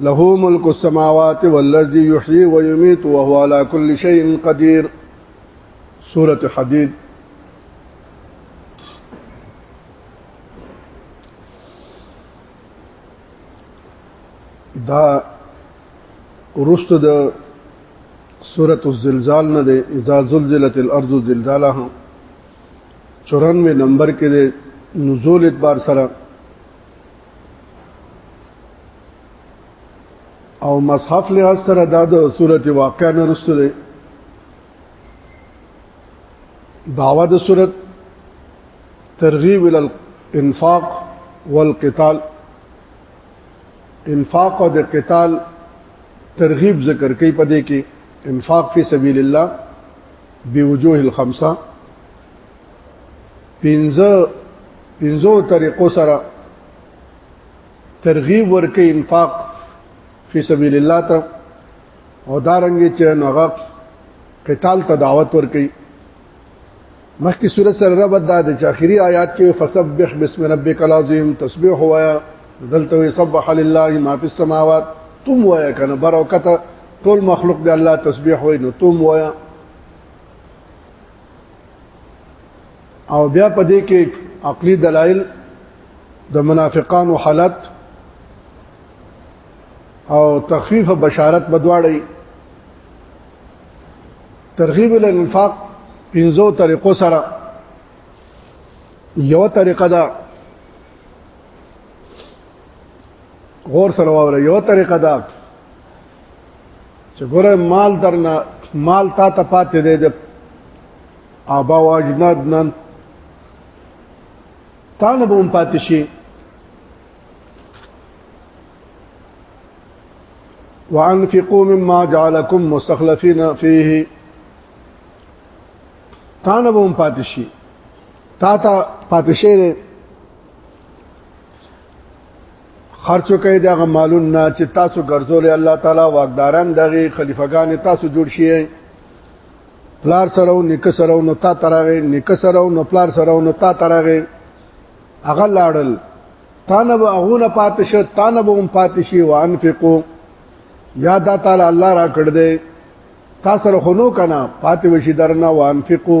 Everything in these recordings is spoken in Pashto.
له ملک السماوات والذي يحيي ويميت وهو على كل شيء قدير سوره حديد دا ورست د سوره الزلزال نه ده اذا زلزلت الارض زلزالها 94 نمبر کې ده نزول اعتبار سره او مصحف له سره دا د صورت واقع نه رسته دی داوا د صورت ترغیب ال الانفاق والقتال انفاق او د قتال ترغیب ذکر کوي په دې کې انفاق فی سبیل الله بوجوه الخمسه پنځه پنځو طریقو سره ترغیب ورکې انفاق فی سبیل الله ته او دارنګ چې نوغه قتال ته دعوت ورکې مخکې سورۃ سره رب د چې اخري آیات کې فسبح بسم ربک العظیم تسبیح وایا دلته سبح لله ما فی السماوات تم وایا کنه برکت ټول مخلوق د الله تسبیح وای نو تم وایا او بیا په دې کې عقلي دلایل د منافقانو حالت او تخفیف بشارت بدواړي ترغیب الانفاق پنځو طریقو سره یو طریقه ده غور سره واوره یو طریقه ده چې ګوره مال درنه مال تا ته پاتې دی د ابا واجناد نن تا نه به هم پاتې شي وانفقوا مما جعلكم مستخلفين فيه تا نه به هم پاتې شي تا ته پاتې شي خرچو کوي دغه مالون نه چې تاسو ګرځولې الله تعالی واقداران دغه خلیفګان تاسو جوړ شي پلار سره او نک سره او نتا تراغه نک سره او نو پلار سره او نتا تراغه هغه لاړل تانه به اغونه پاتش تانه به هم پاتشي وانفقو یا دا تعالی الله را کړ دې تا سره خونو کنا پاتې وشي درنا وانفقو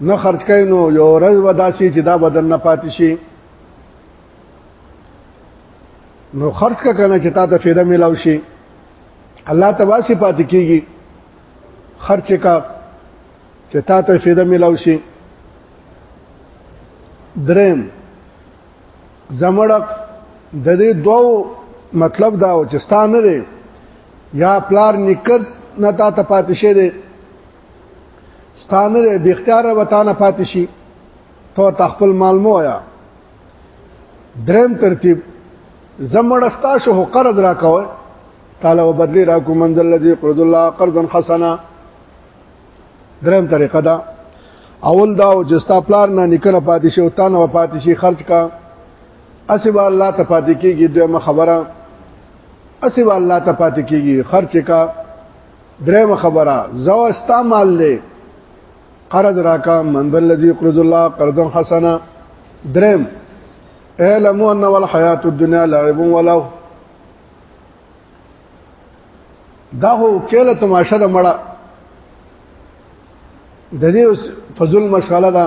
نه خرج کړي نو یو ورځ وداسي چې دا بدن نه پاتې شي نو خرج کا کنه چې تا ته فایده ملاو شي الله تباسي پاتې کیږي خرچ کا چې تا ته فایده ملاو شي درم زمړق د دې دوو مطلب دا و چې ستانه دی یا پلار نکد نه تا ته پاتې شه دی ستانه به اختیار وتانه پاتې شي تو تخپل مال مو یا دریم ترتیب زمړستا شو قرض را کوي تعالی وبدلی را کوم من الذي قرض الله قرضا حسنا دریم طریقه دا اول دا او جستا پلار نه نکنه پاتې شو تا نه پاتې شي خرج کا اسی با الله ته پاتې کیږي دغه خبره اسی با الله ته پاتې کیږي خرج کا درېمه خبره زو استعمال لې قرض راکا من ذل الذي يقرض الله قرضا حسنا درېم اعلموا ان الحیات الدنیا لعب ولو دا هو کله تماشه د مړه د دې فضل مشغله ده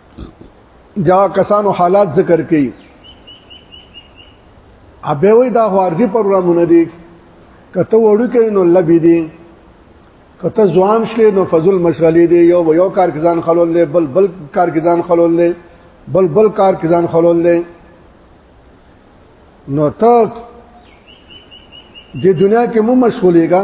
دا کسانو حالات ذکر کړي ابه وی دا وارزي پروګرامونه دي کته وړو کې نو لبي دي کته ځوان شلې نو فضل مشغلې دي یو یو کار کې ځان خلول دي بل بل کار کې ځان خلول دي بل بل کار کې ځان خلول دي نو ته د دنیا کې مو مشغولېګا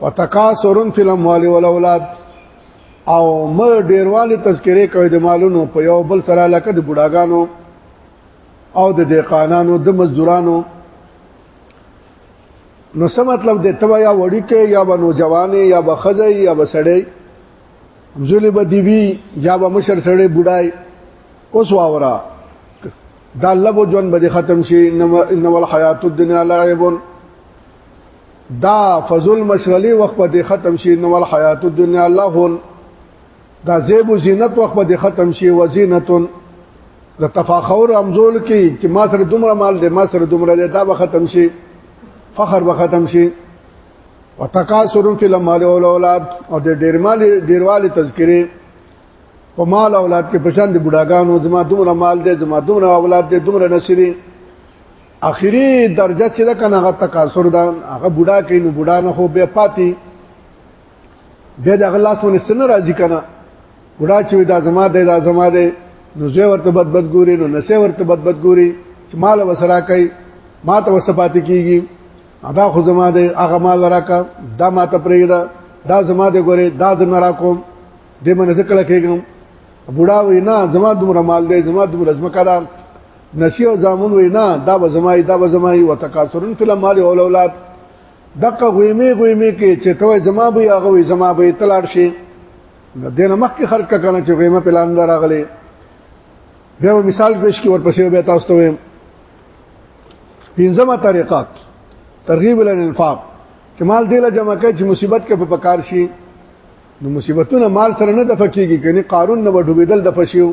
وتکاسرن فی الاموال والاولاد او مر ډیروالی تذکره کوي د مالونو په یو بل سره لکه د بډاګانو او د دیقانانو د مزدورانو نو څه مطلب د تبا یا وړی کې یا به نوجوانې یا به خزې یا به سړې ځولې به دی وی یا به مشر سړې بډای اوس واورا دا لبو جون به ختم شي انما الحیات الدنیا لعب دا فضل مشغلي وخت په ختم شي نو ول حیات الدنیا لهون دا زیب و زینت وخت په ختم شي و زینتون د تفاخر امزول کې چې ما سره دومره مال دی ما سره دومره دی دا به ختم شي فخر به ختم شي وتکاسر فی المال والاولاد او د ډیر مال ډیروالی تذکره په مال اولاد کې پشان دي بډاګانو زما دومره مال دی زما دومره اولاد دی دومره نشري اخیری درجه چې دا کنه هغه تکاثر دا هغه بوډا کینو بوډا نه خو به پاتې به د الله سونه سن راضی کنه بوډا چې دا زما ده دا زما ده نو زه ورته بد بد ګوري نو نسه ورته بد بد ګوري چې مال وسرا کوي ما ته وسپات کیږي ادا خو زما ده هغه مال راکا دا ما ته پرېږده دا زما ده ګوري دا زما را کوم دې منځ کله کېږم بوډا وینا زما دومره مال ده زما دومره زما کړه نسی او زامن وینا دا به زمای دا به زمای وتکاثرن فی المال او الاولاد دغه غویمه غویمه کې چې توې زما به هغه وي زما به تلاړ شي د دینه مخکې خرج کا کنه چې غویمه پلان راغلی بیا مثال پیش کی ورپسې به تاسو ته ویم پنځمه طریقه ترغیب الانفاق چې مال دیله جمع کوي چې مصیبت کې په پکار شي نو مصیبتونه مال سره نه دفع کیږي کني قارون نه وډوبېدل د فشیو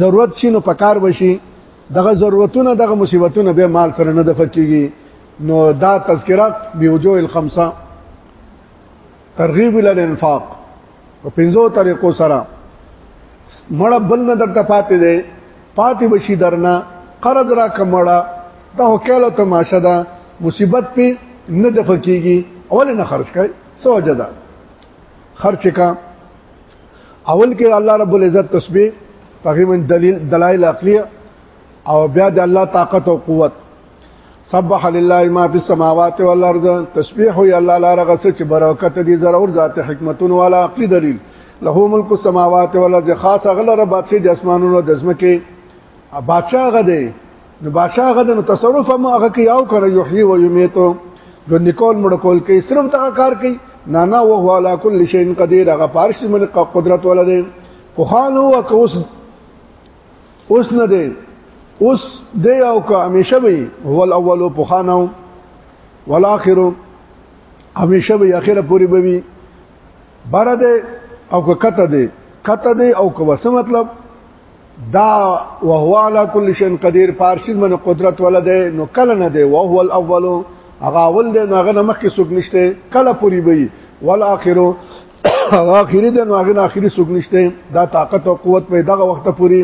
ضرورت شي نو پکار وشي دغه ضرورتونه دغه مصیبتونه به مال سره نه دفقېږي نو دا تذکرات بوجوه الخمسه ترغیب ال انفاق په پنځو طریقو سره مړه بل نه درته پاتې دی پاتې بشي درنه قرض را کمړه دا وکاله تماشه ده مصیبت په نه دفقېږي اول نه خرج کړي سوجدا خرچ کا اول کې الله رب العزت تسبیح هغه من دلیل دلایل عقلیه او بیا د الله طاقت او قوت سبح لله ما فی السماوات والارض تسبیح وی الله لاره غسه چې برکت دي ضرور ذات حکمتون والا عقلی دلیل له ملک السماوات والارض خاص غل رب بادشاہ د اسمانونو د زمکه بادشاہ هغه دی نو بادشاہ هغه د تصرف هم هغه کې یاو کړ یحیی و یمیتو د نکول مړ کول کې صرف دا کار کوي نه نه او هو علا کل شیء قدیر هغه پارش من قدرت ولا دی خو خان هو که اوس اوس نه دی اوس دی او که همیشه وي هو الاول په خانو والاخر همیشه وي اخره پوری به وي بره دی او که کته دی کته دی او که وسه مطلب دا وهو علی کل شین قدیر فارسی من قدرت ولده نو کله نه دی وهو الاول هغه اول دی نو هغه مخ کې سګ نشته کله پوری وي والاخر اخر دی نو هغه اخري سګ نشته دا طاقت او قوت په دغه وخت پوری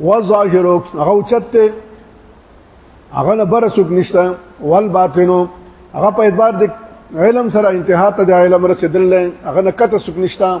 والظاهر هغه چته هغه نه بر سګ نشته والباطن هغه په اعتبار د علم سره انتها ته د علم رسیدل هغه نه کته سګ نشته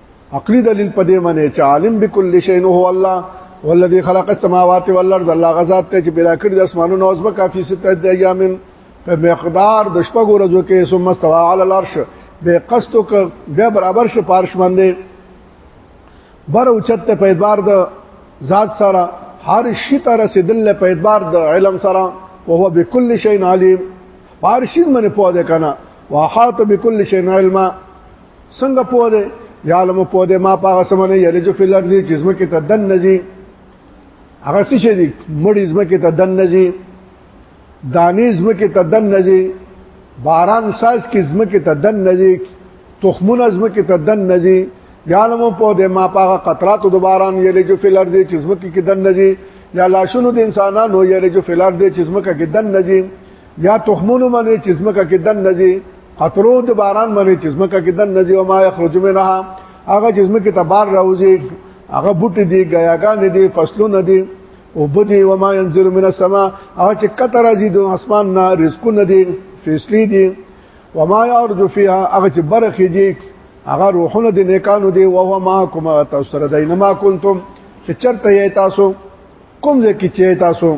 عقلی دلیل په دې معنی چې عالم بكل شيء هو الله والذي خلق السماوات والارض الله غزاد ته چې پیدا کړی د اسمانونو او ځمکه په سته د ایامن په مقدار د شپږ ورځو کې ثم استوى على العرش به قصد ک به برابر شو پارش باندې بر اوچت په اعتبار د ذات سره هر شي ته رسیدل په اعتبار د علم سره او هو بكل شيء عليم پارشین منه پوهه کنه واحاط بكل شيء علما څنګه پوه دی یعلم پوه دی ما پاغه سمونه یلی جو فلر دی چې زمکه ته دن نزي هغه څه شي دی مړی زمکه ته دن نزي دانی زمکه ته دن نزي باران ساز کې زمکه ته دن نزي تخمونه زمکه ته دن نزي یعلم پوه دی ما پاغه قطرات د باران یلی جو فلر دی چې زمکه کې دن نزي یا لاشونو د انسانانو یلی جو فلر دی چې زمکه کې دن نزي یا تخمونو باندې چې زمکه کې دن نزي قطرو د باران باندې چې زمکه کې دن نزي او ما يخرج منها هغه چې زمکه ته بار راوځي هغه بوټ دي غیاګان دي فصلونه دي او بدی و ما ينزل من السما هغه چې کته راځي د اسمان نه رزقونه دي فیصلې دي و ما يرج فيها هغه چې برخې دي هغه روحونه د نیکانو دي او هو ما کوم تاسو سره دای نه ما کنتم چې چرته یې تاسو کوم ځکه چې تاسو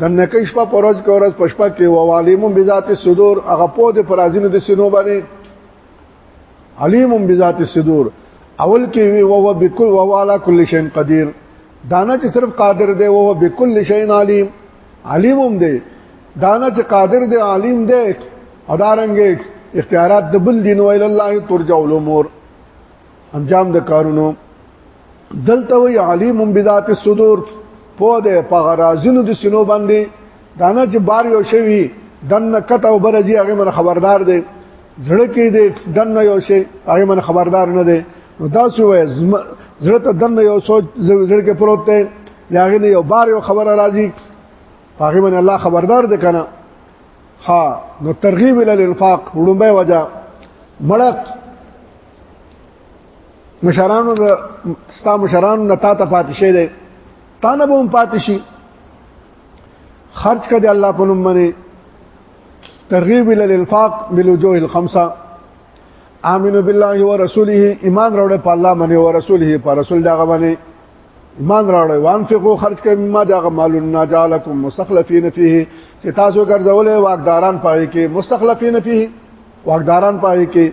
د نکې شپه پروز کې ورځ پښپا کې ووالیم بذات صدور هغه په دې پرازینو د سینو باندې علیم بذات صدور اول کې وی او هو بكل او علا کل شین قدیر دانا چې صرف قادر دی او هو بكل شین علیم علیم هم دی دانا چې قادر دی علیم دی ادارنګ اختیارات د بل دین ویل الله ترجع الامور انجام د کارونو دلته وی علیم بذات الصدور په دې په غرازینو د سینو باندې دانه چې بار یو شوی دنه کته او برځي هغه من خبردار دی زړه کې دې دنه یو شی هغه من خبردار نه دی نو دا څه وای زړه ته دنه یو سوچ زړه کې پروت دی یاغه نه یو بار یو خبره راځي هغه من الله خبردار دی کنه ها نو ترغیب ال الانفاق وړمبه وجه مړک مشرانو د ستا مشرانو نه تا ته پاتې شي دی تا نه به هم پاتې شي خرج کړي الله په نوم باندې ترغیب ال الانفاق بالوجوه الخمسه امنو بالله ورسوله ایمان راوړ په الله باندې او رسوله په رسول دا باندې ایمان راوړ وانفقوا خرج کړئ ما دا مالنا جعلکم مستخلفین فيه چې تاسو ګرځولې واقداران پاره کې مستخلفین فيه واقداران پاره کې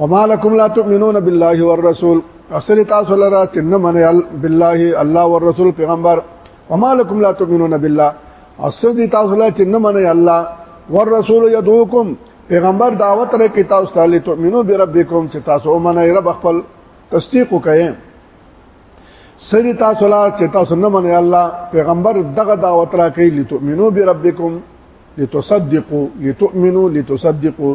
وما لكم لا تؤمنون بالله والرسول اصل تاسو لرا چې نه منئ بالله الله والرسول پیغمبر وما لكم لا تؤمنون بالله اصل دي تاسو لا چې نه منئ الله والرسول يدعوكم پیغمبر دعوت لري کې تاسو ته تؤمنو بربکم چې تاسو ومنئ رب خپل تصدیق وکئ سری تاسو لا چې تاسو نه منئ الله پیغمبر دغه دعوت را کوي لتؤمنو بربکم لتصدقوا لتؤمنوا لتصدقوا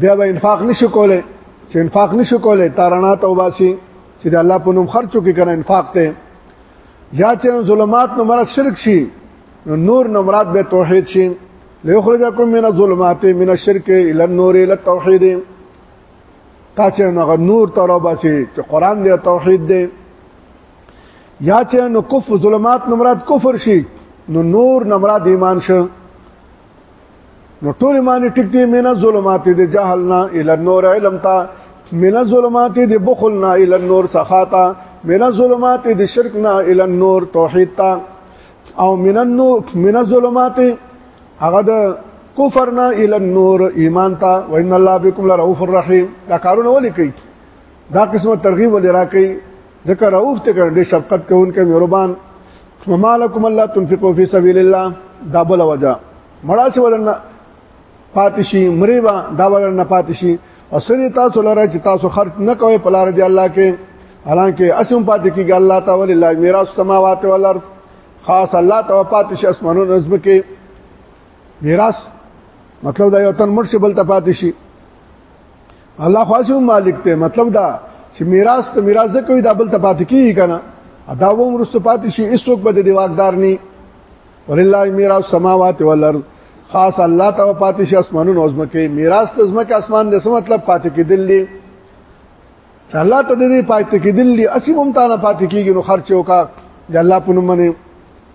بیا به انفاق نشو کوله چې انفاق نشو کوله تارنا توباسي چې د الله په نوم خرچو کې کنه انفاق ته یا چې ظلمات نو مراد شرک شي نو نور نو مراد به توحید شي ليخرجكم من الظلمات من الشرك الى النور الى التوحید تا چې نو نور تراباسي چې قران دی توحید دی یا چې نو کفر ظلمات نو مراد کفر شي نو نور نو مراد ایمان شي نو ټول معنی ټیک دی مینا ظلمات دی جهل نه ال نور علم تا مینا ظلمات دی بخل نه ال نور سخاتا مینا ظلمات دی شرک نه ال نور توحید تا او مینا نور مینا ظلمات هغه د کفر نه ال نور ایمان تا وان الله بكم لرؤوف الرحیم دا کارونه ولي کوي دا قسمه ترغیب ولې راکړي ذکر اوف ته کړي شفقت کوونکې مهربان ممالکم الله تنفقوا فی سبیل الله دا بل وجه مړه سی ولنه پاتشي مریبا دا ولنه پاتشي او سری تاسو لره چې تاسو خرج نه کوئ په لار دی الله کې حالانکه اسم پاتې کیږي الله تعالی الله میراث السماوات والارض خاص الله تعالی پاتې شي اسمانونو نظم کې میراث مطلب دا یو تن مرشي بل ته پاتې شي الله خاصه مالک ته مطلب دا چې میراث ته میراث کوي دا بل ته پاتې کیږي کنه دا و مرستو پاتې شي هیڅوک به د واقدار نه ولله میراث السماوات والارض خاص الله ته پاتې شي اسمانونو عظمت کې میراث ته عظمت اسمان د څه مطلب پاتې کېدل دي چې الله ته دې پاتې کېدل دي اسی ممتانه پاتې کیږي نو خرچ وکا د الله په نوم باندې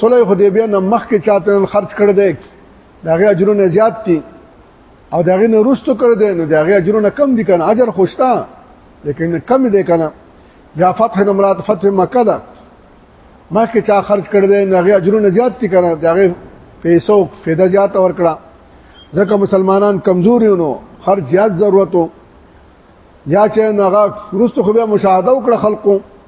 صلح حدیبیه نه مخکې چاته خرج کړ دی داغه اجرونه زیات دي او داغه نه رستو کړ دی نو داغه اجرونه کم دي کنه اجر خوشتا لیکن کم دی کنه بیا فتح نه مراد فتح مکه ده مخکې چا خرج کړ دی نو هغه اجرونه زیات دي کنه داغه پیسو فایده زیات ورکړه ځکه مسلمانان کمزوري نو خرج زیات ضرورتو یا چې نغا رستو خو بیا مشاهده وکړه خلکو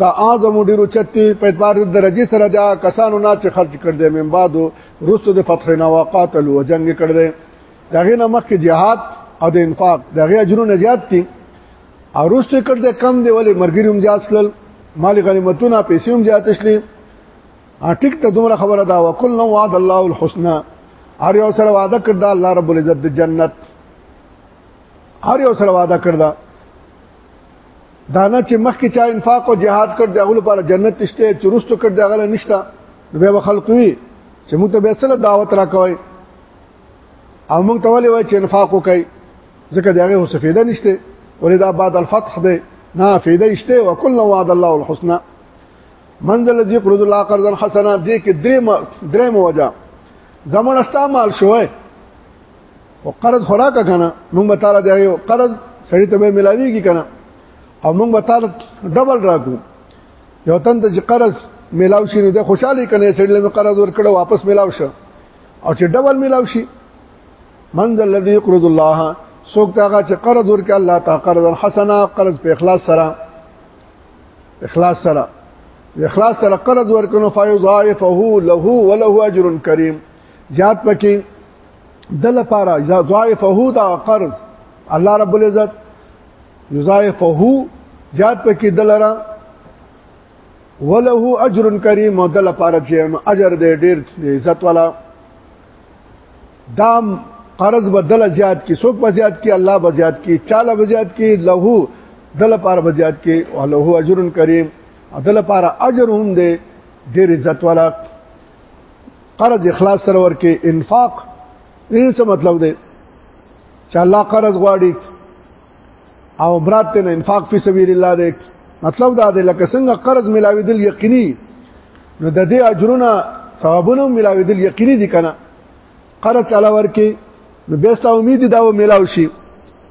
دا اعظم ډیرو چتی په اعتبار د درجه سره دا کسانو نه چې خرج کړ دې من بعد رستو د فتح نه وقات او جنگ کړ دې دغه نه مخکې jihad او د انفاق دغه اجرونه زیات دي او رستو کړ دې کم دی ولی مرګری هم زیات شل مال غنیمتونه پیسې هم زیات شلې اټیک ته دومره خبره دا وکول نو وعد الله الحسنا هر یو سره وعده کړ دا الله رب العزت د جنت هر یو سره وعده کړ دا دانا چې مخکې چا انفاق او جهاد کړ دی هغه لپاره جنت نشته چې رستو کړ دی هغه نشته به وخلقوي چې موږ ته به سره دعوت راکوي او موږ ته ولې وای چې انفاق وکړي ځکه دا هغه څه فایده نشته ولې دا بعد الفتح دی نه فایده نشته او کله وعد الله الحسنى من ذا الذي يقرض الله قرضا حسنا دې کې درې درې موجه زمونږ استعمال شوه او قرض خوراک کنه موږ به تعالی دی قرض سړی ته به ملاویږي کنه او موږ به تعالی ډبل راکو یو تن ته چې قرض ملاو شي نه د خوشحالي کنه سړی له قرض ورکړه واپس ملاو شه او چې ډبل ملاو شي من ذا الذي يقرض الله سوک داغه چې قرض ورکړي الله تعالی قرض حسنا قرض په اخلاص سره اخلاص سره اخلاص سره قرض ورکړو فیضاعفه له وله اجر کریم زیات پکې د لپاره اذا ضعفه دا قرض الله رب العزت یضاعفه زیاد پکې دلرا وله اجر کریم او د لپاره چې اجر دې ډیر عزت والا دام قرض بدل زیات کی سوک په زیات کی الله به زیات کی چاله به زیات کی له د لپاره به زیات کی او له اجر کریم د لپاره اجر هم دې ډیر عزت والا قرض اخلاص سره ورکې انفاق دې څه مطلب دی چې الله قرض غواړي او برات ته انفاق فی سبیل الله دی مطلب دا دی لکه څنګه قرض ملاوي دل یقیني نو د دې اجرونه ثوابونه ملاوي دل یقیني دي کنه قرض علا ورکې نو بیا ستاسو امید دا و ملاوي شي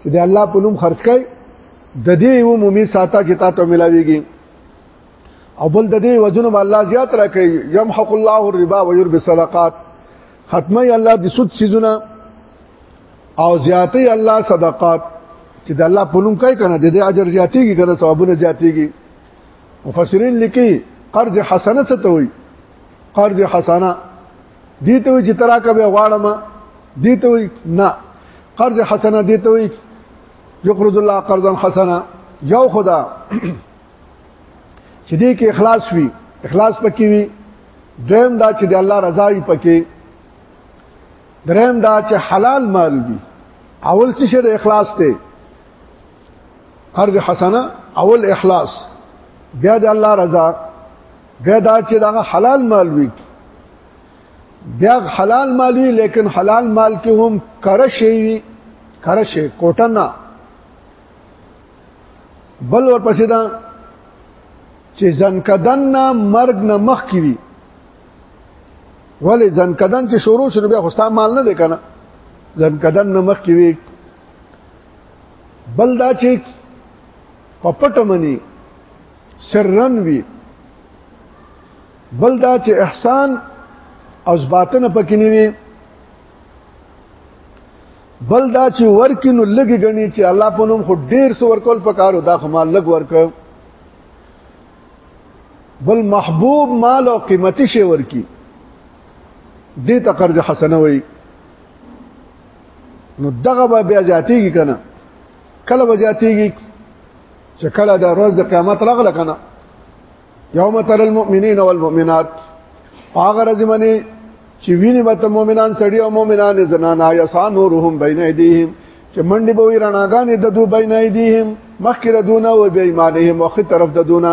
چې د الله په نوم خرج کړي د دې یو مومي ساته چې تاسو ملاويږي او بل د دې وجنو به الله زیات راکړي يمحق الله الربا ويربي الصدقات ختمي الله د سود سيزونه او زیاتې الله صدقات چې د الله په نوم کوي کنه د دې اجر زیاتېږي کنه ثوابونه زیاتېږي مفسرین لیکي قرض حسنه څه ته وایي قرض حسنه دي ته وایي چې تراکه به غواړم دي ته وایي نه قرض حسنه دي ته وایي یقرض الله قرضا حسنه یو خدا چې دې کې اخلاص وي اخلاص پکې وي دویم دا چې د الله رضا وي پکې دریم دا چې حلال مال وي اول څه شی د اخلاص ته قرض حسنه اول اخلاص بیا د الله رضا بیا دا چې دا حلال مال وي بیا حلال مال وي لیکن حلال مال کې هم کرشي کرشي کوټنا بل ورپسې دا چې ځنکدن نه مرګ نه مخ کی وي ولې ځنکدن چې شروع شنو بیا خوستا مال نه دی کنه ځنکدن نه مخ کی وي بل دا چې پپټ منی سرن وی بل دا چې احسان او باطن پکې نه وي بل دا چې ورکینو لګي غني چې الله په نوم خو ډیر سو ورکول پکارو دا خو مال لګ ورکو بل محبوب مال او قیمتي شی ورکی دې ته قرض حسنه وای نو دغه به بیا زیاتېږي کنه کله به زیاتېږي چې کله د ورځ د قیامت راغله کنه یوم تر المؤمنین والمؤمنات هغه ورځ باندې چې ویني به مؤمنان سړي او مؤمنان زنانا یسا نورهم بین ایدیهم چې منډي به وی رڼاګانې د دوی بین ایدیهم مخکې د دونه او به ایمانهم مخکې طرف د دونه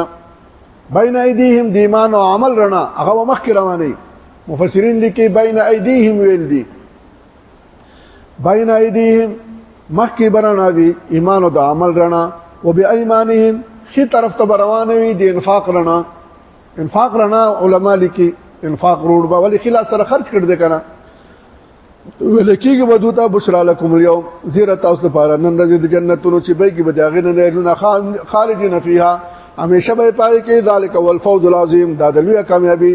بین ایدیهم د ایمان او عمل رڼا هغه مخکې رواني مفسرین لیکي بین ایدیهم ویل دي بین ایدیهم مخکی برنا وی ایمان او د عمل رڼا او بی ایمانهم خي طرف ته روان وي د انفاق رڼا انفاق رڼا علما لیکي انفاق روډ به ولې خلاص سره خرج کړ دې کنه ولکیږي ودوتا بشرا لكم اليوم زیرا تاسو لپاره نن د جنتونو چې به کې به داغه نه لرونه خالدین فیها همیشه به پای کې ذالک والفوز العظیم دا د لوی کامیابی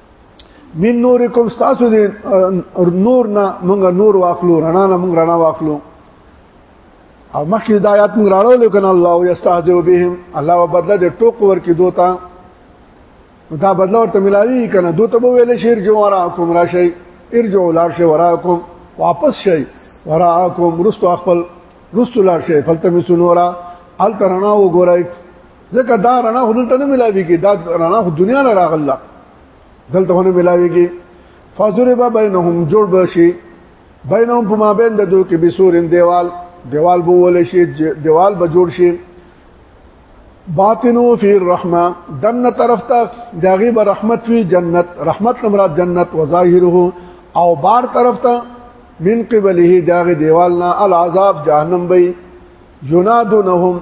من نورکم تاسو دې نور نه مونږ نور واخلو رڼا نه مونږ رڼا واخلو او مخکې د آیات مونږ راړو لیکن الله یستهزئ بهم الله وبدل دې ټوک ورکې دوتا دا بدل ورته ملاوي کنه دوته به ویل شیر جو وراکم راشي ارجو لار شي وراکم واپس شي وراکم رستو خپل رستو لار شي فلتمسونورا الترنا وګورئ ځکه دا رڼا خو دلته نه ملاويږي دا رڼا خو دنیا نه راغله دلته نه ملاويږي فاضربا بینهم جوړ بشي بینهم په مابین د دوی کې بسورین دیوال دیوال به ول شي دیوال به جوړ شي باطنو فی الرحمه دنه طرف ته داغي به رحمت وی جنت رحمت مراد جنت وظاهره او بار طرف ته من قبله داغي دیوال نه العذاب جهنم به ینادونهم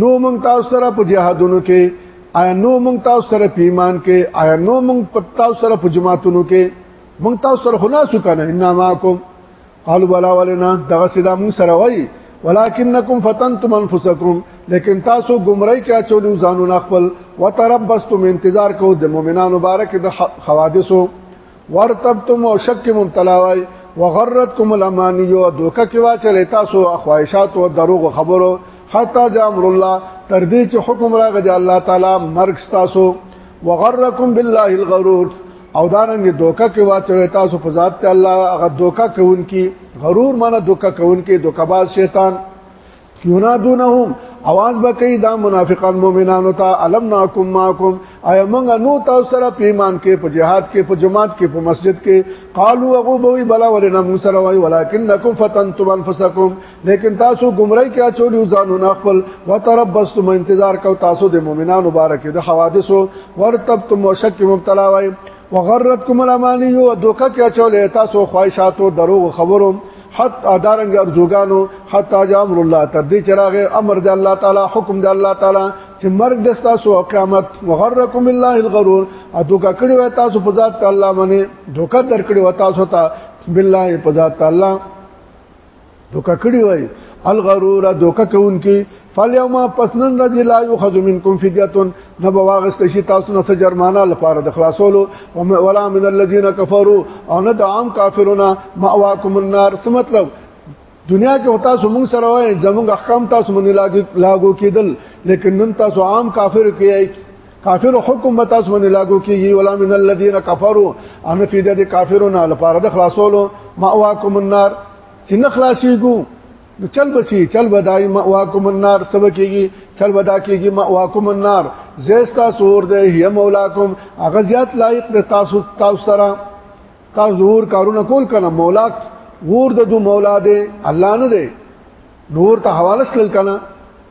نو مونږ تاسو سره په جهادونو کې آیا نو مونږ تاسو سره په ایمان کې آیا نو مونږ تاسو سره په جماعتونو کې مونږ تاسو سره خو نه سو کنه ان ماکم قالوا بلا ولنا دغه سیدا مونږ سره وای ولکنکم فتنتم انفسکم لیکن تاسو گمراهی کې اچولو ځانونه خپل وتربستم انتظار کو د مؤمنانو مبارک د حوادثو ورتبتم او شک مبتلا وای وغرتکم الامانی او دوکه کې واچل تاسو خواهشات او دروغ خبرو حتا جاء امر الله تر دې چې حکم راغی د الله تعالی مرګ تاسو وغرکم بالله الغرور او دارنګ دوکه کې واچوي تاسو په ذات ته الله هغه دوکه کوونکی غرور معنی دوکه کوونکی دوکباز شیطان ینادونهم आवाज بکې دا منافقان مؤمنانو ته علم ناکم ماکم ایا موږ نو تاسو سره پیمان کې په جهاد کې په جماعت کې په مسجد کې قالو هغه بوي بلا ولنا موږ سره وای ولکنکم فتنتم انفسکم لیکن تاسو گمراهی کې اچولیو ځانو نه خپل وتربستم انتظار کو تاسو د مؤمنانو مبارک د حوادثو ورتبتم وشک مبتلا وای وغرتکم الامانی او دوکه کې اچولې تاسو خواهشاتو دروغ خبرو حتی دارنګ ارزوګانو حتی جامر الله تر دې چراغ امر د الله تعالی حکم د الله تعالی چې مرګ د تاسو او قیامت وغرکم الله الغرور ا دوکا کړي وای تاسو په ذات الله باندې دوکا در کړي وای تاسو ته بالله په ذات الله دوکا کړي وای الغرور دوکا کوونکی فالیوم پسنن رضی لا یخذ منکم فدیتون نبا واغست شي تاسو نه جرمانه لپاره د خلاصولو ولا من الذين كفروا او نه د عام کافرونه ماواکم النار څه مطلب دنیا کې وتا سو مونږ سره وای زمونږ احکام تاسو مونږ لاګو کېدل لیکن نن تاسو عام کافر کیای کافر حکم تاسو مونږ لاګو کیږي ولا من الذين كفروا ان فی د کافرونه لپاره د خلاصولو ماواکم النار چې نه خلاصيږو نو چل بسی چل بدای ماواکم النار سب کیږي چل بدا کیږي ماواکم النار زیستا سور ده هی مولاکم هغه زیات لایق ده تاسو تاسو سره تاسو ظهور کارونه کول کنه مولا ور د دو مولا ده الله نه ده نور ته حواله شل کنه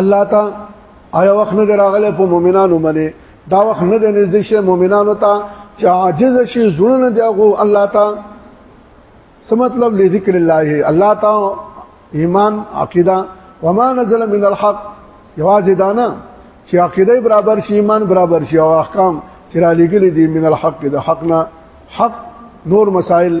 الله تا آیا وخت نه راغله په مؤمنانو باندې دا وخت نه د نږدې شه مؤمنانو ته چې عاجز شي زړونه دی هغه الله تا څه مطلب لذکر الله الله تا ایمان عقیده وما نزل من الحق یوازې دانا چې عقیده برابر شي ایمان برابر شي او احکام چې را لګل دي من الحق د حقنا حق نور مسائل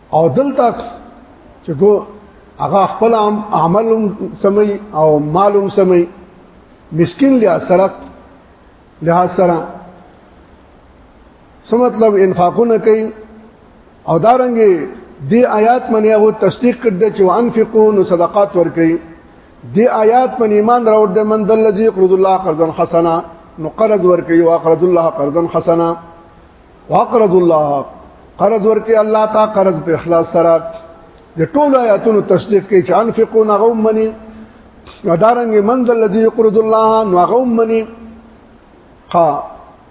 او دلته چې کو هغه خپل عمل سمي او مال سمي مسكين لیا سره لیا سره سم مطلب انفاقونه کوي او دارنګي دی آیات منی هغه تصدیق کړ د چې وانفقوا نو صدقات ورکړي دی آیات من ایمان راوړ د من دل الذي قرض الله قرضا حسنا نو قرض ورکړي واقرض الله قرضا حسنا واقرض الله قرض ورکي الله تا قرض په اخلاص سره د ټول آیاتونو تصدیق کوي چې انفقون غوم منی ودارنګ من ذل الذي يقرض الله نو غوم منی ها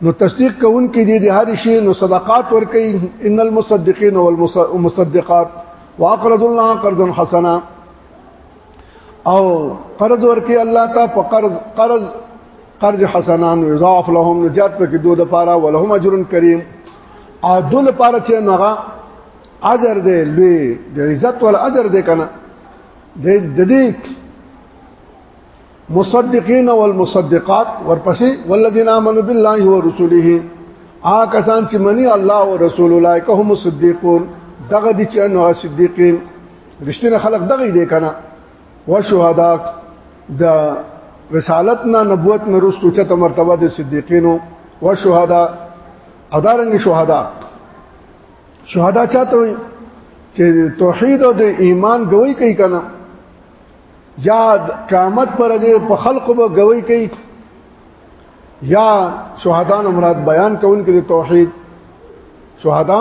نو تصدیق کوون کې دي د هر شي نو صدقات ور کوي ان المصدقين والمصدقات واقرض الله قرضا حسنا او قرض ورکی الله ته په قرض قرض قرض حسنان یضاعف لهم نجات پکې دوه د پاره ولهم اجر کریم او دوه لپاره چې نغه اجر دې لوی د عزت ول اجر دې کنه د دې مصدقین والمصدقات ورپسې والذین آمنوا بالله ورسوله آ کسان چې منی الله او رسول الله که هم صدیقون دغه دي چې نو صدیقین رښتینه خلق دغه دی کنه و شهدا د رسالت نه نبوت نه رسو چته مرتبه د صدیقینو و شهدا ادارنګ شهدا شهدا چاته وي چې توحید او د ایمان گوي کوي کنه یاد قیامت پر دې په خلقو به گوي کوي یا شهدا مراد بیان کون کې توحید شهدا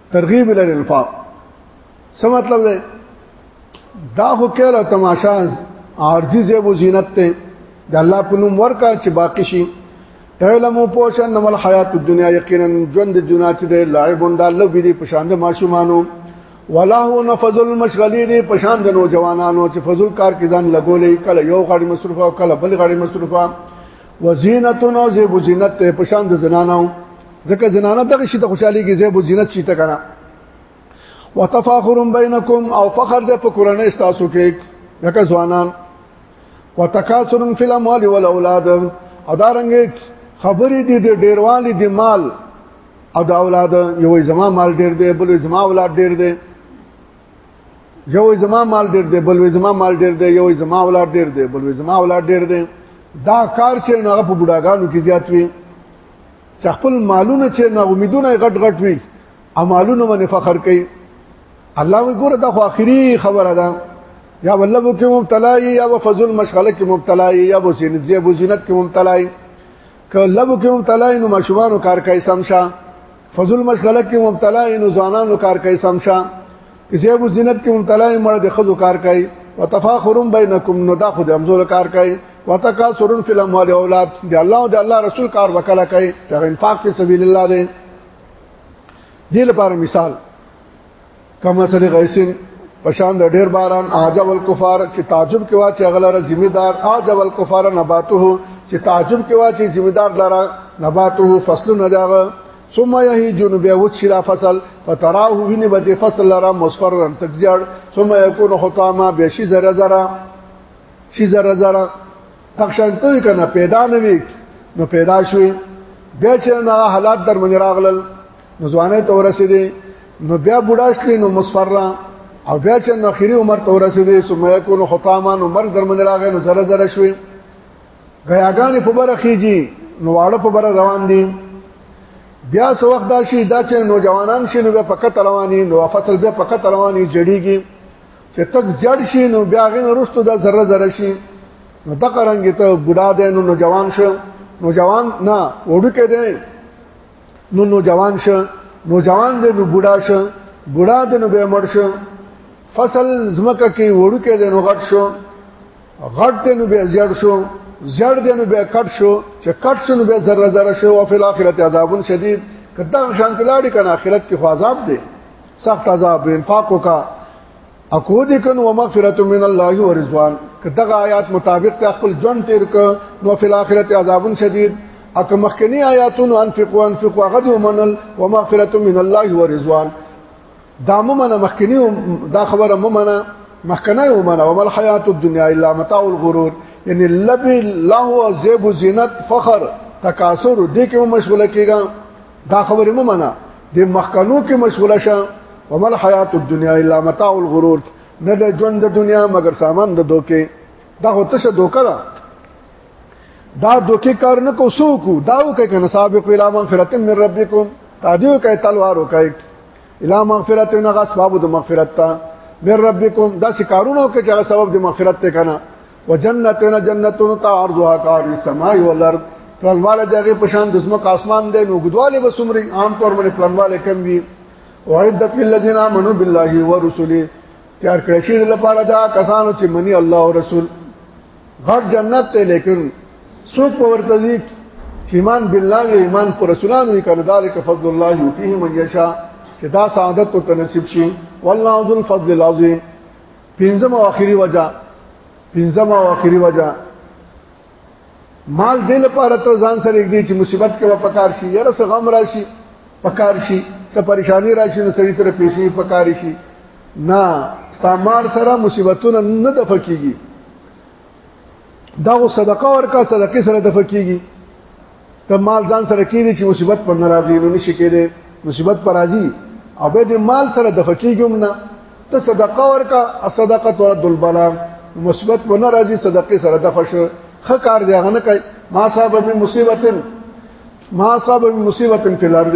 ترغیب ال انفاق څه مطلب دی دا خو کله تماشا عارضی زیب و زینت ته د الله په نوم ورکا چې باقی شي علم او پوشن نمل حیات الدنیا یقینا ژوند د دنیا چې د لعب اند الله وی دي پشان د ماشومانو ولا هو نفذ المشغلی دي پشان د نوجوانانو چې فضل کار کې ځان لګولې کله یو غړي مصروف او کله بل غړي مصروفه وزینتون او زیب زینت ته پشان د زنانو ځکه زنانه دغه شي ته خوشحالي کې زیب زینت شي ته کنه وتفاخر بینکم او فخر د په کورنۍ تاسو کې لکه ځوانان وتکاثر فی الاموال والاولاد او دا رنګ خبرې دي د ډیروالي د مال او د اولاد یو زما مال ډیر دی بل زما اولاد ډیر دی یو زما مال ډیر دی بل زما مال ډیر دی یو زما اولاد ډیر دی بل زما اولاد ډیر دی دا کار چې هغه په بډاګانو کې زیات وي چې خپل مالونه چې نا امیدونه غټ غټ وي امالونه باندې فخر کوي الله وی ګوره دا خو اخري خبره ده یا ولبو کې مبتلا یې یا فضل مشغله کې مبتلا یې یا بوسینت یا بوزینت کې مبتلا یې که لبو کې مبتلا یې نو مشوانو کار کوي سمشا فضل مشغله کې مبتلا یې نو ځوانانو کار کوي سمشا کسی ابو زینب کې مبتلا مړ د خزو کار کوي وتفاخرون بینکم نو دا خو د امزور کار کوي وتکاسرون فی الاموال اولاد دی الله او د الله رسول کار وکړه کوي چې انفاق په سبیل الله دی دې لپاره مثال کما سره غیسین پشان د ډیر باران عجب الکفار چې تعجب کې واچ غلره ذمہ دار عجب الکفار نباته چې تعجب کې واچ ذمہ دار لره نباته فصل نه داغه ثم يهجن بیا وچی دا فصل فتراه ویني به فصل را مصفرا تکزیړ ثم يكون حطاما بیا شي زره زره شي زره زره تخشنته کنه پیدا نه وی نو پیدا شوی بیا چې نه حالات در من راغلل نو ځوانه ته ورسېدې نو بیا بوډا شلې نو مصفرا او بیا چې نو اخري عمر ته ورسېدې ثم يكون حطاما نو مرګ در من راغی نو زره زره شوی غیاګانې په بره خېږي نو واړه په بره روان دي بیا څو وخت دا شي دا چې نوجوانان شي نو په کته رواني نو فصل بیا په کته رواني جړيږي چې تک زړ شي نو بیا غن رستو دا ذره ذره شي نو دا قرانګ ته بوډا دی نو نوجوان شو نوجوان نه وړو کې دی نو نوجوان شو نوجوان دی نو بوډا شو بوډا دی نو به مړ شو فصل زمکه کې وړو کې دی نو غټ شو غټ دی نو بیا زیړ شو زیړ دی نو بیا کټ شو چې کټ شو نو بیا ذره ذره شو او فل اخرت عذاب شدید کدا شان کې لاړی کنه اخرت کې عذاب دی سخت عذاب انفاق وکا اكو دې کن ومغفرت من الله ورضوان کدا آیات مطابق ته خپل جون تیر ک نو فل اخرت عذاب شدید اک مخکنی آیاتونو انفقوا انفقوا غد ومنل ومغفرت من الله ورضوان دا ممنه مخکنی دا خبره ممنه مخکنه ومنه ومل حیات الدنیا الا متاع الغرور یعنی لبی له زیب و زینت فخر تکاثر دې کې مشغوله کېږم دا خبره مو منه د مخکنو کې مشغوله شه ومل حیات الدنیا الا متاع الغرور نه د ژوند د دنیا مگر سامان د دوکې دا هو تشه دوکه ده دا دوکي کار نه کو سو کو دا وکي کنه سابق الى مغفرت من ربكم دا دیو کوي تلوار وکي الى مغفرت نه غس باب د مغفرت ته من ربكم دا سکارونو کې چې سبب د مغفرت ته کنه وجنتنا جنتون تعرضها كار السماء والارض پرنواله دغه پشان د اسمه اسمان دی نو غدواله بسمري عام طور باندې پرنواله کم وي وعدت للذین آمنوا بالله ورسله تیار کړی شي لپاره دا کسانو چې منی الله او رسول غټ جنت ته لیکن څوک په ورته دي چې ایمان بالله او ایمان پر رسولانو یې کړه ذالک فضل الله یوتیه من یشا چې دا سعادت ته نصیب شي والله ذو الفضل العظیم پنځم او اخیری وجہ پنځم او اخیری وجہ مال دې لپاره ته ځان سره دې چې مصیبت کې وپکار شي یره څه غم راشي پکار شي څه پریشانی راشي نو سړی سره پیسې پکار شي نه استعمار سره مصیبتونه نه د فکیږي دا صدقه ورکا صدقه سره د فکیږي ته مال ځان سره کېږي چې مصیبت پر ناراضي نو نشي کېږي مصیبت پر راضي او به د مال سره د فکیږم نه ته صدقه ورکا صدقه تو رد البلا مصیبت پر ناراضي صدقه سره د فش خ کار دی غنه کوي ما صاحب من مصیبت ما صاحب من مصیبت فی الارض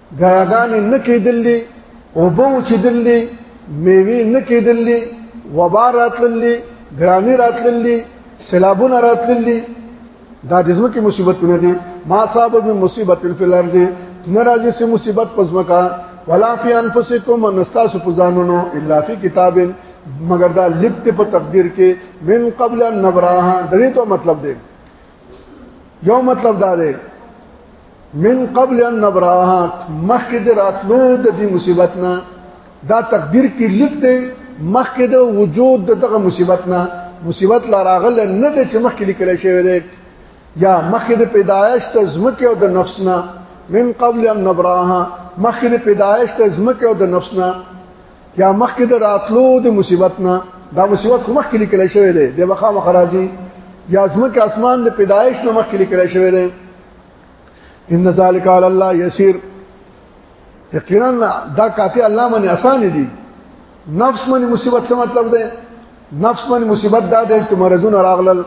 ګاګانې نه کېدلې او بو چې دلې میوي نه کېدلې وبا راتللې ګراني راتللې سیلابونه راتللې دا د ځمکې مصیبتونه دي ما صاحب من مصیبت فی الارض ناراضي سي مصیبت پزمکا ولا فی انفسکم نستاسو پزانونو الا فی کتاب مگر دا لکت په تقدیر کې من قبل نبراها د دې ته مطلب دی یو مطلب دا دی من قبل ان نبراها مخکې د راتلو د دې مصیبت نه دا تقدیر کې لیک دی مخکې د وجود د دغه مصیبت نه مصیبت لا راغل نه دی چې مخکې لیکل شوی دی یا مخکې د پیدایش ته زمکه او د نفس نه من قبل ان نبراها مخکې د پیدایش ته زمکه او د نفس نه یا مخکې د راتلو د مصیبت نه دا مصیبت خو مخکې لیکل شوی دی د بقا مخراجي یا ځمکه اسمان د پیدایش نه مخکې لیکل شوی دی ان ذالک علی الله یسیر یقینا دا کافی الله باندې آسان دي نفس باندې مصیبت څه مطلب دی نفس باندې مصیبت دا دی چې مرزونه راغلل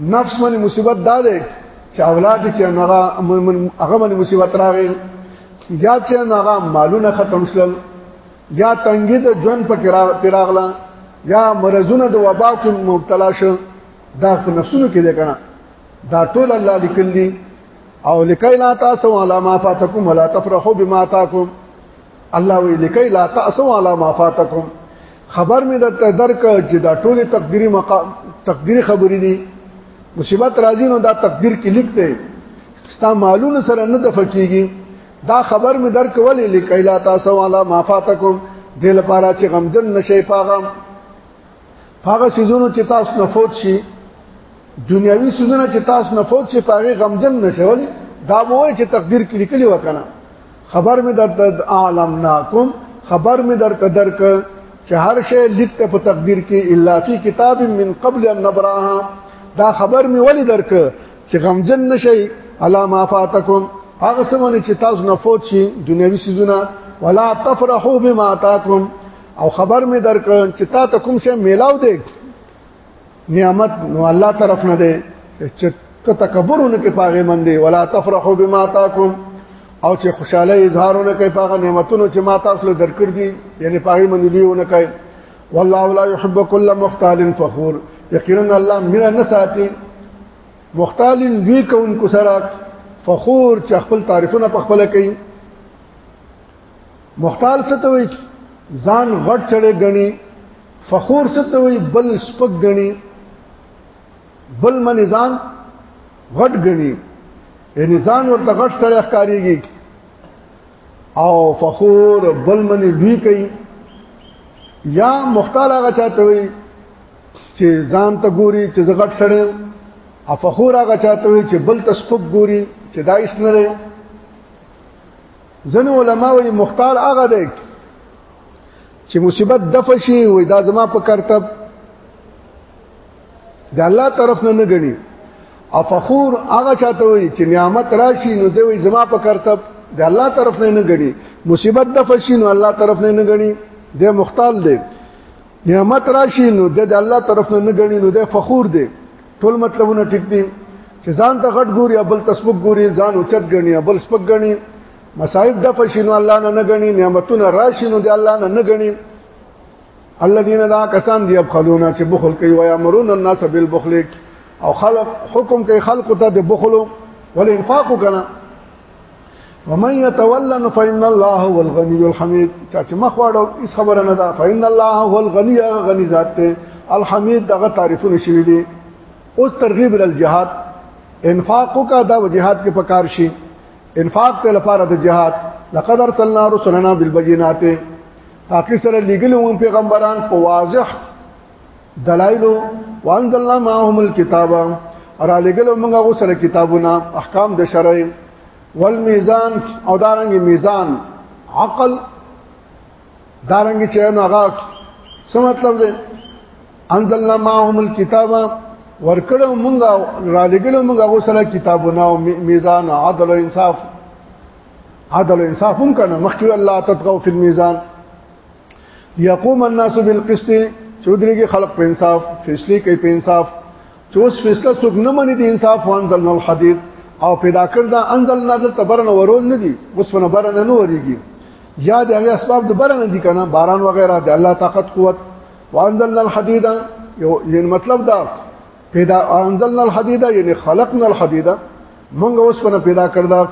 نفس باندې مصیبت دا دی چې اولاد چې هغه هغه باندې مصیبت راغی یا چې هغه مالونه ختم شول یا تنګي د ژوند په پیراغله یا مرزونه د وبا کې مبتلا شو دا په نفسونو کې ده کنه دا ټول الله لیکل دي او لکای لا تاسو علامه فاتکم ولا تفرحوا بما تاکم الله وی لکي لا تاسو علی ما فاتکم خبر مې درته درک چې دا ټول تقديري مقام تقديري خبرې دي مصیبت راځي نو دا تقدیر کې لیک دی ستا مالونه سره نه د فکیږي دا خبر مې درک ولې لیکایلا تاسو والا ما فاتکم دل لپاره چې غمجن نشي پاغم هغه سيزونو چې تاسو نه فوت شي دنیوي سيزونه چې تاسو نه فوت شي پاغه غمجن نشول دا وای چې تقدیر کې لیکلی وکنه خبر می درته عالمناکم خبر می درته درک چې هر شی لیکته په تقدیر کې الا فی کتاب من قبل ان نبراها دا خبر می ولی درک چې غمجن نشي علا ما فاتکم هغه سمونه چې تاسو نه فوت شي دنیوي سيزونه ولا تفرحوا بما اتاکم او خبر می درکړ چې تا ته کوم څه میلاو دی نعمت نو الله طرف نه دی چې ته تکبرونه کې پاغه مندي ولا تفرحوا بما تاکم او چې خوشاله اظهارونه کوي پاغه نعمتونو چې ما تاسو له درکړ دي یعنی پاغه مندي دیونه کوي والله لا يحب كل مختال فخور یقینا الله مینا نه ساتي مختال دوی کوونکو سره فخور چې خپل تعریفونه په خپل کوي مختال څه ته وایي ځان غټ چړې غني فخور څه ته وایي بل سپک غني بل من ځان غټ غني یعنی ځان ورته غټ سره ښکاریږي او فخور بل من دوی کوي یا مختال هغه چاته وي چې ځان ته ګوري چې زغټ سره افخور هغه چاته وي چې بل ته سپک ګوري چې دا اسنره ځنه علما وي مختار هغه دی چې مصیبت دفع شي وي دا زما په کرتب د الله طرف نه نه غني او فخور هغه چاته وي چې نعمت راشي نو دی وي زما په کرتب د الله طرف نه نه غني مصیبت دفع شي نو الله طرف نه نه غني د مختال دی نعمت راشي نو د الله طرف نه نه غني نو د فخور دی ټول مطلبونه ټیک دي چې ځان ته غټ ګوري بل تسبق ګوري ځان اوچت غني بل سپک غني مصائب د فشینو الله نه نه غني نعمتونه راشینو د الله نه نه غني الذين لا کسان دی ابخلون چې بخل کوي او امرون الناس بالبخل او خلق حکم کوي خلق ته د بخلو ول انفاق کنه ومن يتولن فإن الله هو الغني الحميد چې مخ واړو هیڅ خبره نه ده فإن الله هو الغني غني ذات ته الحمید دغه تعریفونه شوی دي اوس ترغیب ال جهاد انفاق کا دا جهاد کې پکار شي انفاق په لپاره د جهاد لقد ارسلنا رسلنا بالبينات تاکي سره لګلو پیغمبران په واضح دلایل وانزلنا معهم الكتاب را لګلو موږ غو سره کتابونه احکام د شرع والميزان او دارنګ میزان عقل دارنګ چې هغه څه مطلب دی انزلنا معهم الكتاب ورکړو موږ را لګلو موږ غو سره کتابونه او میزان عدل او انصاف عدل او انصاف هم کنه مخکې الله تطغوا فی الميزان یقوم الناس بالقسط چودريږي خلق په انصاف فیصله کوي په انصاف چوس فیصله څوک نه مني دي انصاف وانزلنا الحديد او پیدا کړ دا انزلنا د تبرن ورول نه دي وسونه برن نه وريږي یا د هغه اسباب د برن دي کنه باران وغیرہ د الله طاقت قوت وانزلنا الحديد یو یعنی مطلب دا پیدا انزلنا الحديد یعنی خلقنا الحديد موږ اوس په پیدا کړدا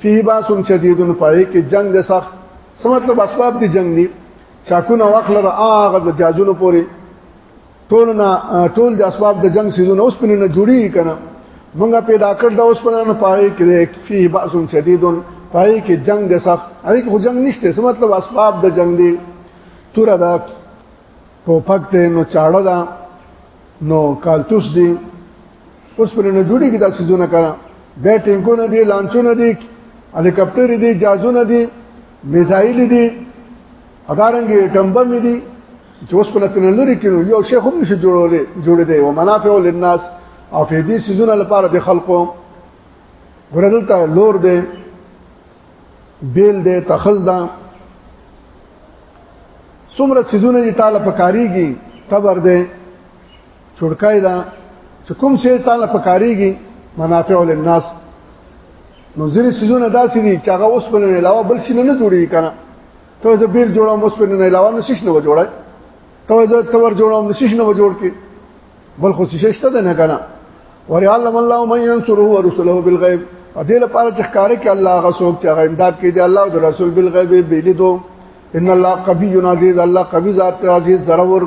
فيه باس شدید پای کې جنگ سخت څه مطلب اسباب دي جنگ دي چاکونه واخلر هغه د جازونو پوري ټول نه ټول د اسباب د جنگ سيزونه اوس پنه نه جوړي کنه مونږه پیدا کړ دا اوس پنه نه پاره کې فيه باس شديد پاره کې جنگ د صف هغه کې جنگ نشته څه مطلب اسباب د جنگ دي تور دا ټوپک ته نو چاړه دا نو کالتوس دي اوس پر نه جوړیږي دا سيزونه کړه به ټینکونه دي لانچونه دي هلیکاپټر دي جازونه دي میزایل دي ادارنګ ټمبم دي چې اوس په لکه لري کینو یو شیخ هم نشي جوړولې جوړې دی او منافع للناس او فی دې سيزونه لپاره د خلکو ورلته لور دی بیل دی تخز ده څومره سيزونه دي تعالی پکاريږي تبر دی چړکای دا چې کوم شی تعالی پکاريږي منافع للناس نو ځینې سيزونه داسې دي چې هغه اوس په علاوه بل شي نه جوړي کنه ته زه بیل جوړوم اوس په علاوه نو شیش نه و جوړای ته زه تور جوړوم نو شیش نه و جوړ کې بل خو شیش ته نه کنه ولعلم الله من ينصره ورسله بالغيب ا دې لپاره چې ښکارې کې الله هغه څوک چې هغه امداد کوي دی الله او رسول بالغیب بیلیدو ان الله قوی عزیز الله قوی ذات عزیز ضرور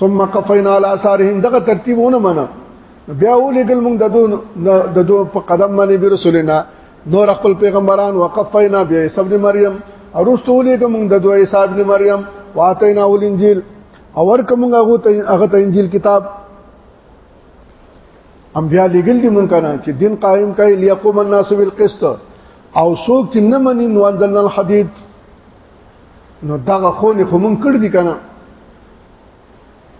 ثم قفینا علی اثارهم دغه ترتیبونه منه بیا ولګل موږ د دون د دو په قدم باندې بیر رسولنا نور خپل پیغمبران وقفینا بیا عیسی ابن مریم ارستو ولګل موږ د دو عیسی ابن مریم واتینا ول انجیل اور کوم هغه ته هغه ته انجیل کتاب انبیا لګل دي مونږ کنه چې دین قائم کړي ليقوم الناس بالقسط او څوک چې نه مني نو انزلنا الحديد نو دغه خونه خو مونږ کړ دي کنه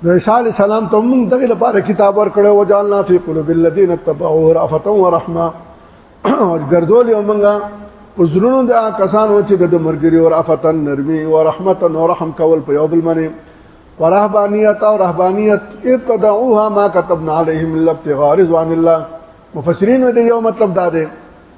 نو عیسی علی السلام ته مونږ دغه لپاره کتاب ورکړو او جعلنا فی قلوب الذین اتبعوا رافتا ورحمه او ګرځول یو مونږه پزرونو د کسانو چې د مرګري او رافتن نرمي او رحمت او رحم کول په یو بل باندې ورهبانیت او رهبانیت ابتدعوها ما كتبنا عليهم الا ابتغاء رضوان الله مفسرین دې یو مطلب دا دی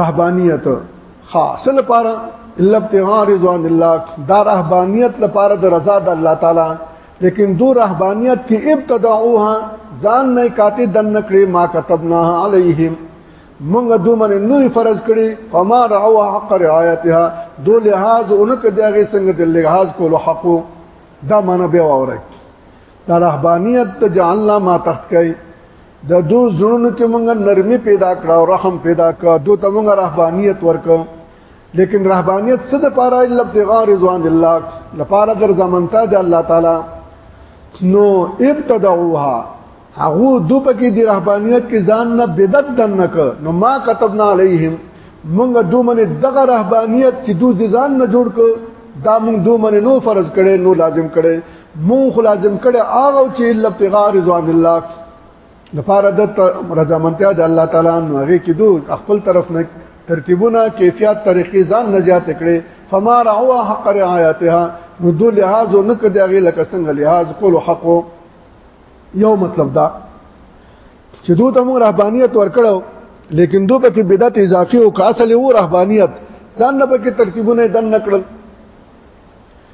رهبانيت خاصه لپاره الا ابتغاء رضوان الله دا رهبانيت لپاره د رضا د الله تعالی لیکن دو رهبانيت کې ابتداؤها ځان نه کاته دن کړې ما كتبنا عليهم مونږ دو من نو فرض کړي فما رعوا حق رعايتها دو لحاظ اونکه دغه څنګه د لحاظ کولو حقو دا معنی به وره دا رهبانيت ته جعلنا ما تحت کوي د دو زړونو کې مونږ نرمي پیدا کړه او رحم پیدا کړه دو ته مونږ رهبانيت ورکړه لیکن رهبانيت څه د پاره الا ابتغاء رضوان الله لپاره در زمنتا د الله تعالی نو ابتدعوها هغه دو پکې د رهبانيت کې ځان نه بدعت دنک نو ما كتبنا عليهم مونږ دو منې دغه رهبانيت چې دو ځان نه جوړ ک دا مونږ دو منې نو فرض کړي نو لازم کړي مون خو لازم کړه هغه چې الا ابتغاء رضوان الله لپاره د رضامندیا د الله تعالی نو هغه کې دو خپل طرف نه ترتیبونه کیفیت طریقې ځان نه زیات کړي فما رعوا حق رعایتها نو دو لحاظ نه کړي هغه لکه څنګه لحاظ کول حق یو مطلب دا چې دوی ته مو رهبانيت ورکړو لیکن دوی په بدعت اضافي او کاسل وو رهبانيت ځان نه پکې ترتیبونه دن نکړل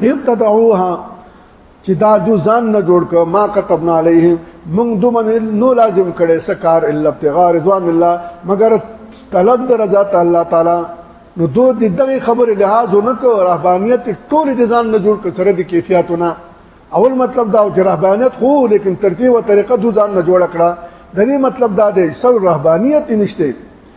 ابتدعوها چې دا جو ځان نه جوړ ک ما كتبنا عليهم موږ دومن نو لازم کړي سکار الا ابتغاء رضوان الله مگر طلب درجات الله تعالی نو دو د دغه خبره لحاظ نه کو رهبانيت ټول د ځان نه جوړ ک سره د کیفیتونه اول مطلب دا چې رهبانيت خو لیکن ترتیب او طریقه د ځان نه جوړ کړه د دې مطلب دا دی سو رهبانيت نشته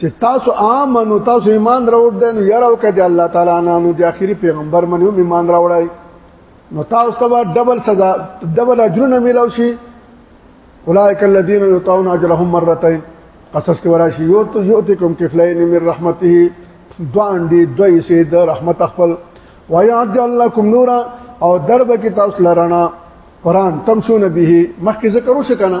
چې تاسو امنو تاسو ایمان راوړ دې نو یاره وکړه دې الله تعالی نه نو د اخیری پیغمبر منو ایمان راوړای نو تاسو ته ډبل سزا ډبل اجرونه ملو شي اولئک الذین یطعون اجرهم مرتين قصص کې وراشي یو تو یو ته کوم کفلین من رحمته دوان دی دوی سي د رحمت خپل ويعجل لكم نورا او درب کې تاسو لرانا قران تمشون به مخکې ذکر وشکنه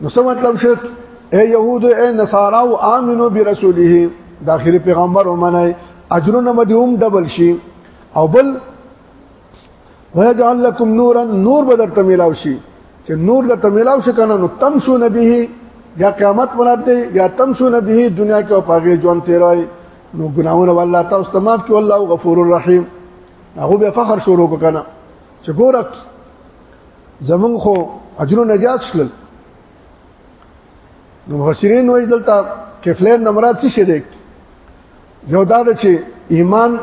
نو څه مطلب شو اے يهود اے نصارا او امنو برسوله د اخر پیغمبر ومنه اجرونه مدهم ډبل شي او بل ويجعل لكم نورا نور بدر تملاو شي چې نور د تملاو شي کنه نو تم شو نبيه یا قیامت مراد دی یا تم شو نبيه دنیا کې او پاګې ژوند تیرای نو ګناونه والله تاسو ته معاف کړي والله غفور الرحیم هغه به فخر شروع وکنه چې ګورک زمون خو اجرو نجات شلل نو مفسرین وایي دلته کفلین نمرات څه شه دی یو دا ده چې ایمان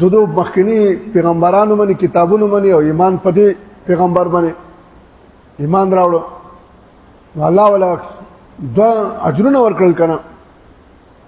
دودو مخکنی پیغمبرانو باندې کتابونو باندې او ایمان په دې پیغمبر باندې ایمان راوړو الله ولا دا اجرونه ورکړل کنه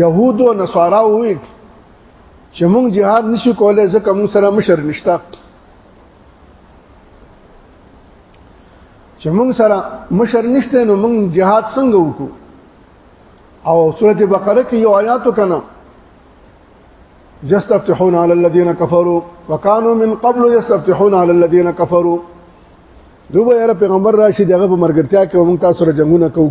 يهود او نصارا وې چې موږ jihad نشو کولای ځکه موږ سره مشر نشته چې موږ سره مشر نشته نو موږ jihad څنګه وکړو او سورته بقره کې یو آیاتو کنه يستفتحون على الذين كفروا وكانوا من قبل يستفتحون على الذين كفروا دوی یاره پیغمبر راشي دغه په مرګرتیا کې موږ تاسو سره جنگونه کوو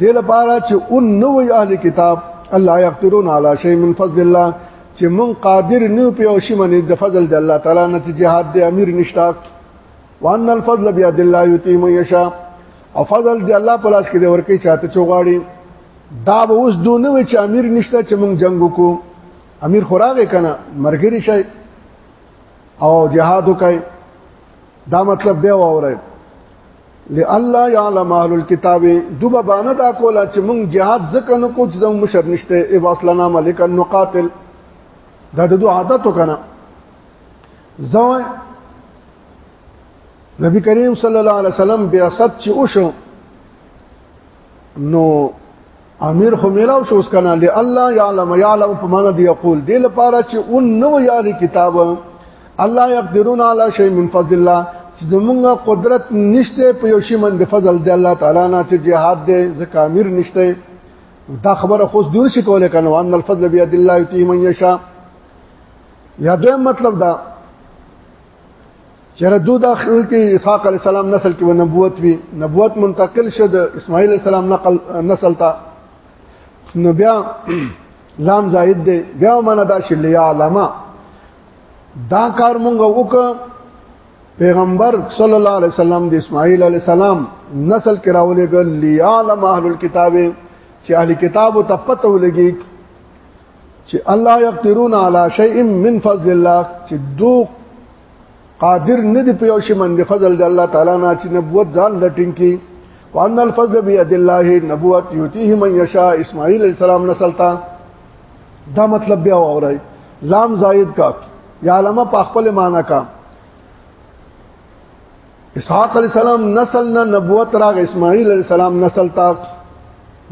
دې لپاره چې اون نو اهل کتاب الله یقدرون علی شیء من فضل الله چې مون قادر نه په او شی باندې د فضل د الله تعالی نه چې جهاد د امیر نشتا وان الفضل بیا د الله یتی من یشا او فضل د الله په لاس کې د ورکی چاته چوغاړي دا به اوس دونه وي چې امیر نشته چې مونږ جنگ وکړو امیر خوراغه کنه مرګري شي او جهاد وکړي دا مطلب به وره لئلا يعلم اهل الكتاب دوبه باندې دا کولا چې موږ جهاد ځکه نو کوڅ زمو مشر نشته ای واسلنا ملک النقاتل دا د دوه عادت وکنه زو نبی کریم صلی الله علیه وسلم بیا ست چې او شو نو امیر خو میلاو شو اس کنه ل الله یعلم یعلم په معنا دی یقول دی لپاره چې اون نو یاد کتاب الله یقدرون علی شیء من فضل الله چې زمونږ قدرت نشته په یو شی من د فضل دی الله تعالی نه چې جهاد دی ځکه امیر نشته دا خبره خو دور شي کوله کنه ان الفضل بيد الله یتی من یشا یا دویم مطلب دا چیرې دوه داخل کې اسحاق علی السلام نسل کې نبوت وی نبوت منتقل شه د اسماعیل علی السلام نقل نسل ته نو بیا لام زائد دی بیا معنا دا شل یا علما دا کار مونږ وک پیغمبر صلی الله علیه وسلم د اسماعیل علی السلام نسل کې راولېګل لیا علم اهل الكتاب چې اهل کتاب ته پته ولګي چې الله یقدرون علی شیء من فضل الله چې دو قادر نه دی په یو شی باندې فضل د الله تعالی نه چې نبوت ځان لټین کی وان الفضل بيد الله نبوت یوتیه من یشاء اسماعیل علیہ السلام نسل تا دا مطلب بیا وره لام زائد کا یا علامه په خپل معنی کا اسحاق علی السلام نسل نه نبوت راغ اسماعیل علی السلام نسل تا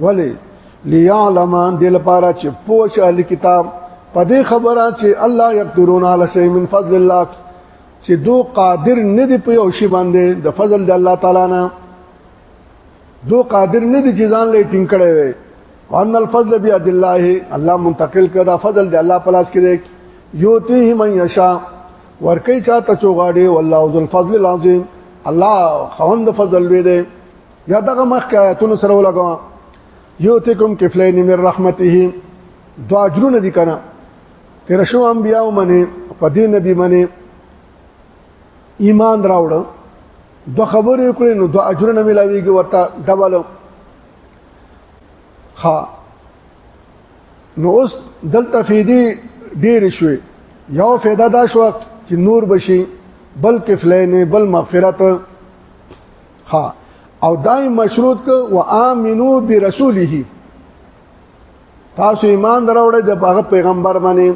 ولی ليعلم دل پارا چې پوښ ال کتاب په دې خبره چې الله یقدرون علی شیء من فضل الله چې دو قادر نه دی په یو شی باندې د فضل د الله تعالی نه دو قادر نه دي چې ځان لې ټینګ کړي وي وان الفضل بيد الله الله منتقل کړه فضل دی الله پلاس کې دی یوتیه من یشا ورکی چاته چوغاړي والله ذو الفضل العظیم الله خوند فضل وی دی یا دغه مخ کې آیاتونو سره ولګو یوتیکم کفلین من رحمته دو اجرونه دي کنه تیر شو انبیاء منه پدې نبی منه ایمان راوړ دو خبرې وکړي نو دو اجر نه ملاويږي ورته ډبل ها نو اوس دلته فیدی ډیر شوي یو فایده دا شو چې نور بشي بل کفلین بل مغفرت ها او دای مشروط ک و امنو برسوله تاسو ایمان دراوړی د هغه پیغمبر باندې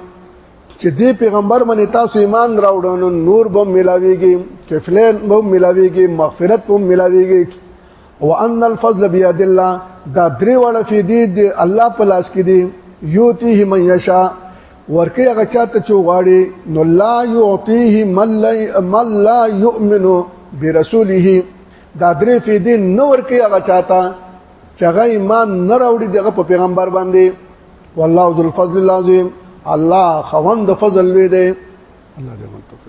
چې دې پیغمبر باندې تاسو ایمان دراوړو نو نور به ملاويږي کفلین به ملاويږي مغفرت به ملاويږي وان الفضل بيد الله دا درې وړه فی دې د الله په لاس کې دي یوتیه من یشا ورکه هغه چاته چې غواړي نو لا یعطیه من لا من لا یؤمن برسوله دا درې فی دې نور کې هغه چاته چې هغه ایمان نه راوړي دغه په پیغمبر باندې والله ذو الفضل العظیم الله خوند فضل وی دی الله دې